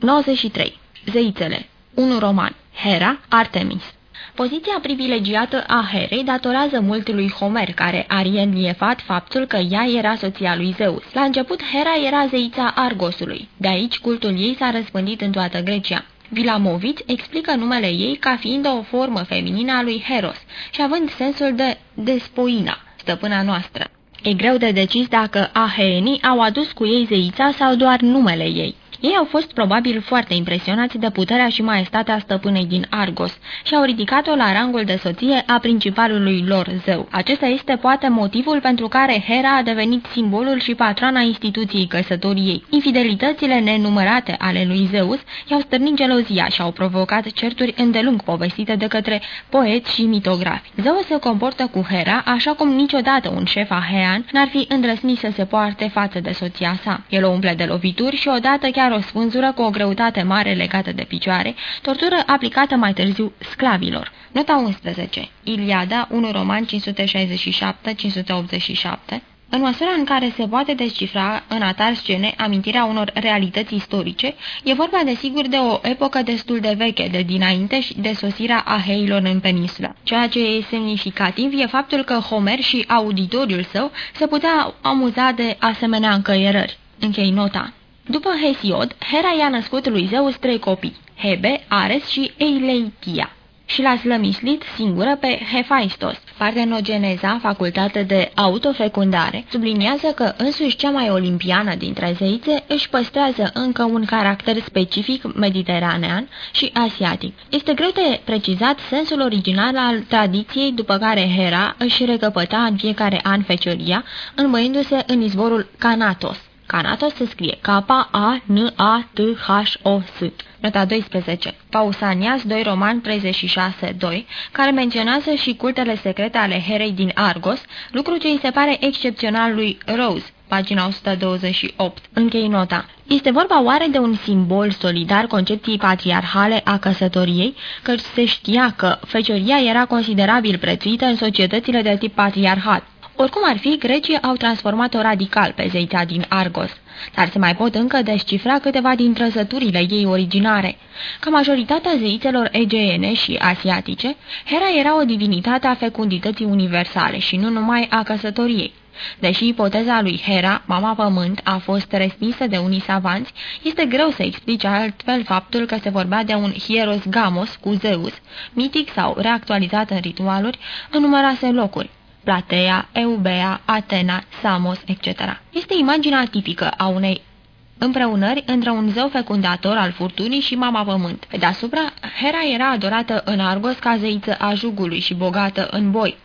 93. Zeițele 1 roman Hera, Artemis Poziția privilegiată a Herei datorează mult lui Homer, care a reliefat faptul că ea era soția lui Zeus. La început, Hera era zeița Argosului. De aici, cultul ei s-a răspândit în toată Grecia. Vilamovici explică numele ei ca fiind o formă feminină a lui Heros și având sensul de despoina, stăpâna noastră. E greu de decis dacă aheenii au adus cu ei zeița sau doar numele ei. Ei au fost probabil foarte impresionați de puterea și maestatea stăpânei din Argos și au ridicat-o la rangul de soție a principalului lor zeu. Acesta este poate motivul pentru care Hera a devenit simbolul și patrona instituției căsătoriei. Infidelitățile nenumărate ale lui Zeus i-au stârnit gelozia și au provocat certuri îndelung povestite de către poeți și mitografi. Zeus se comportă cu Hera așa cum niciodată un șef ahean n-ar fi îndrăsnit să se poarte față de soția sa. El o umple de lovituri și odată chiar o spânzură cu o greutate mare legată de picioare, tortură aplicată mai târziu sclavilor. Nota 11. Iliada, 1 roman 567-587 în măsura în care se poate descifra în atar scene amintirea unor realități istorice, e vorba desigur de o epocă destul de veche, de dinainte și de sosirea aheilor în peninsulă. Ceea ce e semnificativ e faptul că Homer și auditoriul său se putea amuza de asemenea încăierări. Închei nota. După Hesiod, Hera i-a născut lui Zeus trei copii, Hebe, Ares și Eileitia și l-a slămislit singură pe Hephaistos. Partenogeneza, facultate de autofecundare, subliniază că însuși cea mai olimpiană dintre zeițe își păstrează încă un caracter specific mediteranean și asiatic. Este greu de precizat sensul original al tradiției după care Hera își recăpăta în fiecare an fecioria, înmăindu-se în izvorul Canatos. Canatos se scrie K-A-N-A-T-H-O-S. Nota 12. Pausanias 2 Roman 36-2, care menționează și cultele secrete ale Herei din Argos, lucru ce îi se pare excepțional lui Rose, pagina 128. Închei nota. Este vorba oare de un simbol solidar concepției patriarhale a căsătoriei, căci se știa că fecioria era considerabil prețuită în societățile de tip patriarhat. Oricum ar fi, grecii au transformat-o radical pe zeița din Argos, dar se mai pot încă descifra câteva din trăsăturile ei originare. Ca majoritatea zeițelor egeene și asiatice, Hera era o divinitate a fecundității universale și nu numai a căsătoriei. Deși ipoteza lui Hera, mama pământ, a fost respinsă de unii savanți, este greu să explice altfel faptul că se vorbea de un hieros gamos cu Zeus, mitic sau reactualizat în ritualuri, în numeroase locuri. Platea, Eubea, Atena, Samos, etc. Este imaginea tipică a unei împreunări între un zeu fecundator al furtunii și mama pământ. Pe deasupra, Hera era adorată în Argos ca zeiță a jugului și bogată în boi.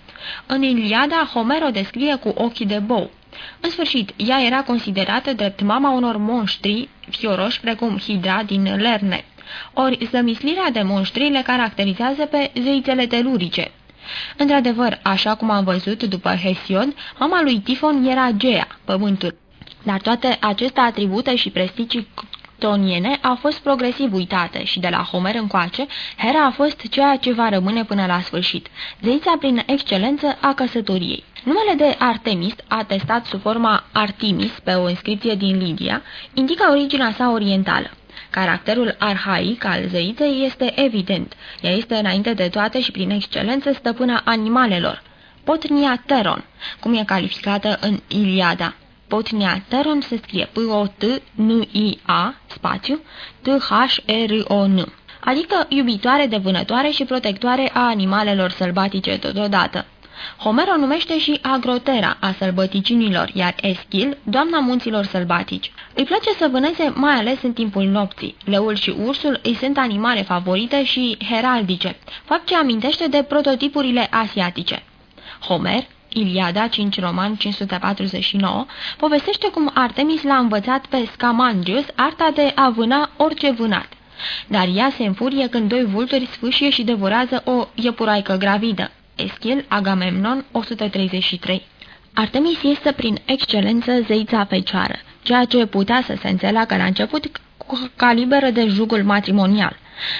În Iliada, Homer o descrie cu ochii de bou. În sfârșit, ea era considerată drept mama unor monștri fioroși precum Hidra din Lerne. Ori zămislirea de monștri le caracterizează pe zeițele telurice, Într-adevăr, așa cum am văzut după Hesiod, mama lui Tifon era Gea, pământul. Dar toate aceste atribute și prestigii toniene au fost progresiv uitate și de la Homer încoace, Hera a fost ceea ce va rămâne până la sfârșit, zeița prin excelență a căsătoriei. Numele de Artemis, atestat sub forma Artemis pe o inscripție din Lidia, indică originea sa orientală. Caracterul arhaic al zeiței este evident. Ea este înainte de toate și prin excelență stăpâna animalelor. Potnia Teron, cum e calificată în Iliada. Potnia Teron se scrie P-O-T-N-I-A, spațiu, T-H-E-R-O-N, adică iubitoare de vânătoare și protectoare a animalelor sălbatice totodată. Homer o numește și agrotera a sălbăticinilor, iar Eschil, doamna munților sălbatici. Îi place să vâneze mai ales în timpul nopții. Leul și ursul îi sunt animale favorite și heraldice, fapt ce amintește de prototipurile asiatice. Homer, Iliada 5 Roman 549, povestește cum Artemis l-a învățat pe Scamangius arta de a vâna orice vânat. Dar ea se înfurie când doi vulturi sfâșie și devorează o iepuraică gravidă. Eschil, Agamemnon, 133 Artemis este prin excelență zeița fecioară, ceea ce putea să se înțeleagă la început cu caliberă de jugul matrimonial.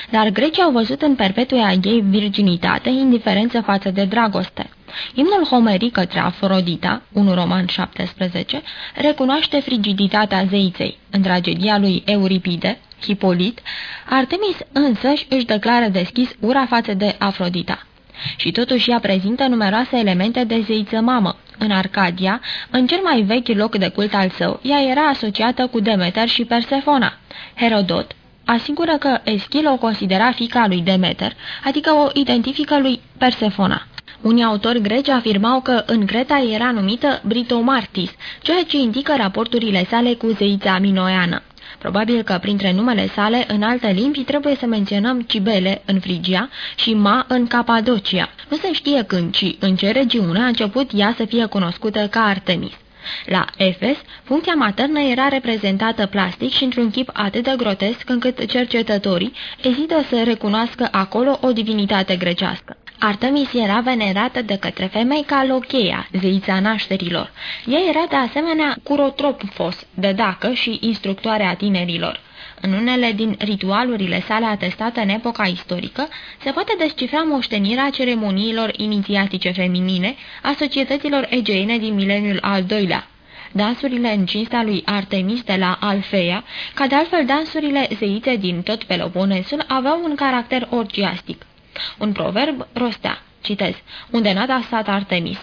Dar grecii au văzut în perpetua ei virginitate indiferență față de dragoste. Imnul homeric către Afrodita, 1 roman 17, recunoaște frigiditatea zeiței. În tragedia lui Euripide, Hipolit, Artemis însăși își declară deschis ura față de Afrodita. Și totuși ea prezintă numeroase elemente de zeiță mamă. În Arcadia, în cel mai vechi loc de cult al său, ea era asociată cu Demeter și Persefona. Herodot asigură că Eschil o considera fica lui Demeter, adică o identifică lui Persefona. Unii autori greci afirmau că în Creta era numită Britomartis, ceea ce indică raporturile sale cu zeița minoiană. Probabil că printre numele sale în alte limbi trebuie să menționăm Cibele în Frigia și Ma în Capadocia. Nu se știe când, ci în ce regiune a început ea să fie cunoscută ca Artemis. La Efes, funcția maternă era reprezentată plastic și într-un chip atât de grotesc încât cercetătorii ezită să recunoască acolo o divinitate grecească. Artemis era venerată de către femei ca Locheia, zeița nașterilor. Ea era de asemenea curotropfos, de dacă și instructoarea tinerilor. În unele din ritualurile sale atestate în epoca istorică, se poate descifra moștenirea ceremoniilor inițiatice feminine a societăților egeene din mileniul al doilea. Dansurile în cinstea lui Artemis de la Alfeia, ca de altfel dansurile zeite din tot Peloponesul, aveau un caracter orgiastic. Un proverb rostea, citez, unde n-a dansat Artemis.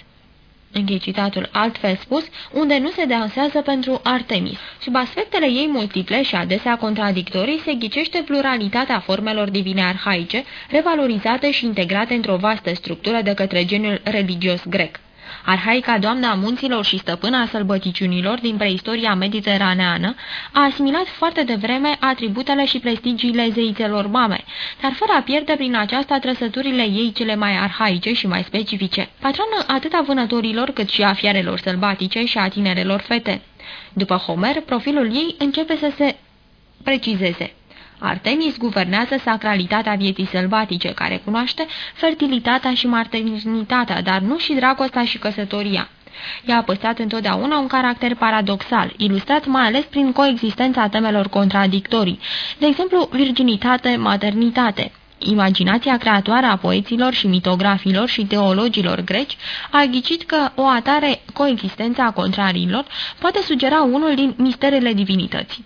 Închei citatul altfel spus, unde nu se dansează pentru Artemis. Sub aspectele ei multiple și adesea contradictorii se ghicește pluralitatea formelor divine arhaice, revalorizate și integrate într-o vastă structură de către geniul religios grec. Arhaica doamna munților și stăpâna sălbăticiunilor din preistoria mediteraneană a asimilat foarte devreme atributele și prestigiile zeițelor mame, dar fără a pierde prin aceasta trăsăturile ei cele mai arhaice și mai specifice, patronă atât a vânătorilor cât și a fiarelor sălbatice și a tinerelor fete. După Homer, profilul ei începe să se precizeze. Artemis guvernează sacralitatea vieții sălbatice, care cunoaște fertilitatea și maternitatea, dar nu și dragostea și căsătoria. Ea a păstrat întotdeauna un caracter paradoxal, ilustrat mai ales prin coexistența temelor contradictorii, de exemplu virginitate, maternitate. Imaginația creatoare a poeților și mitografilor și teologilor greci a ghicit că o atare coexistență a contrariilor poate sugera unul din misterele divinității.